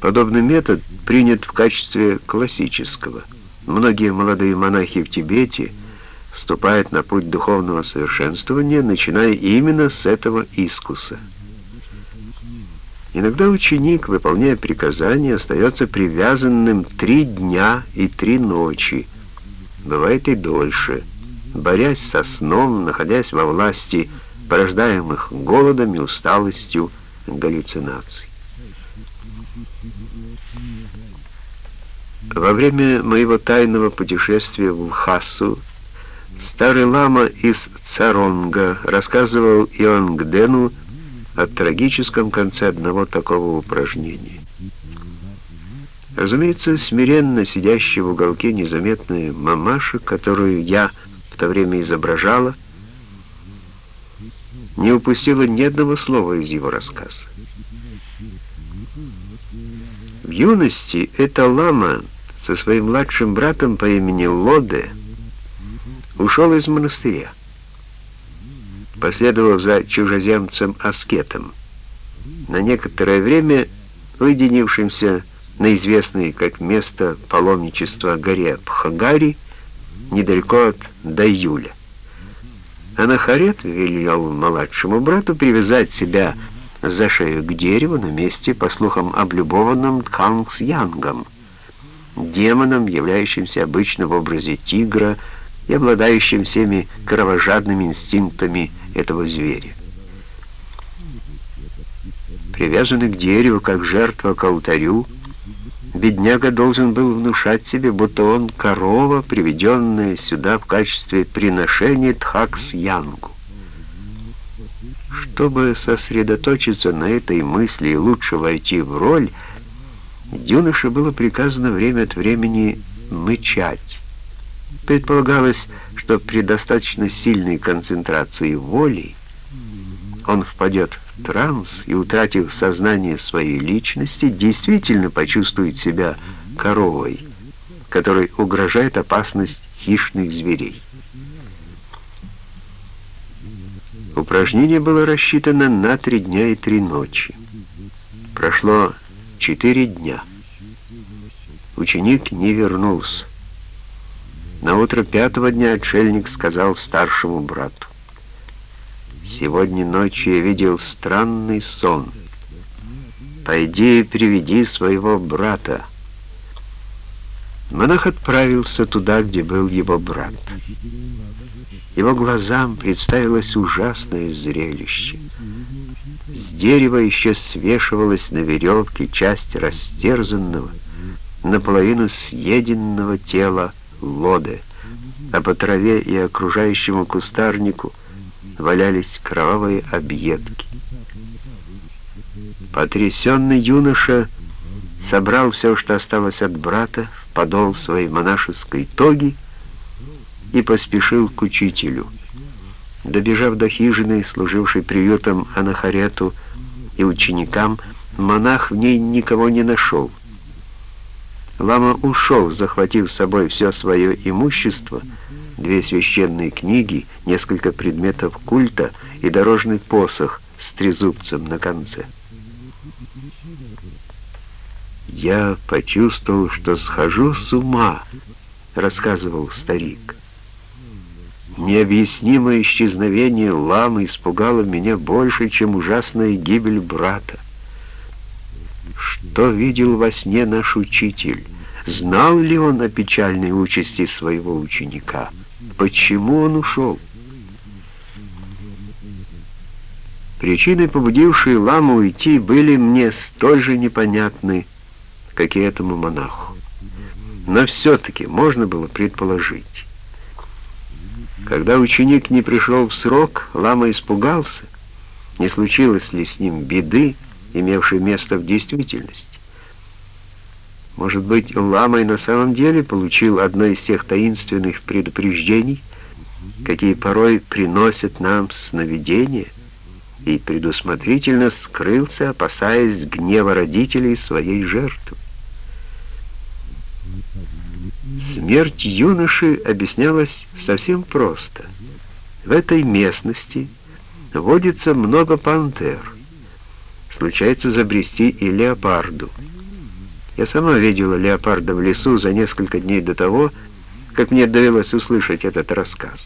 Подобный метод принят в качестве классического. Многие молодые монахи в Тибете вступают на путь духовного совершенствования, начиная именно с этого искуса. Иногда ученик, выполняя приказания, остается привязанным три дня и три ночи, бывает и дольше, борясь со сном, находясь во власти порождаемых голодом и усталостью галлюцинаций. Во время моего тайного путешествия в Лхасу старый лама из Царонга рассказывал Ионгдену о трагическом конце одного такого упражнения. Разумеется, смиренно сидящая в уголке незаметная мамаша, которую я в то время изображала, не упустила ни одного слова из его рассказа. В юности эта лама со своим младшим братом по имени Лоде ушел из монастыря, последовав за чужеземцем-аскетом, на некоторое время уединившимся на известной как место паломничества горе Пхагари, недалеко от Даюля. Анахарет велел младшему брату привязать себя за шею к дереву на месте, по слухам, облюбованном Тхангс-Янгом, демоном, являющимся обычно в образе тигра и обладающим всеми кровожадными инстинктами этого зверя. Привязанный к дереву, как жертва к алтарю, бедняга должен был внушать себе, будто он корова, приведенная сюда в качестве приношения Тхакс-Янгу. Чтобы сосредоточиться на этой мысли и лучше войти в роль, юноше было приказано время от времени мычать. Предполагалось, что при достаточно сильной концентрации воли он впадет в транс и, утратив сознание своей личности, действительно почувствует себя коровой, которой угрожает опасность хищных зверей. Упражнение было рассчитано на три дня и три ночи. Прошло четыре дня. Ученик не вернулся. На утро пятого дня отшельник сказал старшему брату, «Сегодня ночью я видел странный сон. Пойди и приведи своего брата». Монах отправился туда, где был его брат. Его глазам представилось ужасное зрелище. С дерева еще свешивалась на веревке часть растерзанного, наполовину съеденного тела лоды, а по траве и окружающему кустарнику валялись кровавые объедки. Потрясенный юноша собрал все, что осталось от брата, подол своей монашеской тоги и поспешил к учителю. Добежав до хижины, служившей приютом Анахарету и ученикам, монах в ней никого не нашел. Лама ушел, захватив с собой все свое имущество, две священные книги, несколько предметов культа и дорожный посох с трезубцем на конце. «Я почувствовал, что схожу с ума», — рассказывал старик. Необъяснимое исчезновение ламы испугало меня больше, чем ужасная гибель брата. Что видел во сне наш учитель? Знал ли он о печальной участи своего ученика? Почему он ушел? Причины, побудившие ламу уйти, были мне столь же непонятны, как и этому монаху. Но все-таки можно было предположить. Когда ученик не пришел в срок, лама испугался, не случилось ли с ним беды, имевшей место в действительности. Может быть, лама и на самом деле получил одно из тех таинственных предупреждений, какие порой приносят нам сновидения, и предусмотрительно скрылся, опасаясь гнева родителей своей жертвы. Смерть юноши объяснялась совсем просто. В этой местности водится много пантер. Случается забрести и леопарду. Я сама видела леопарда в лесу за несколько дней до того, как мне довелось услышать этот рассказ.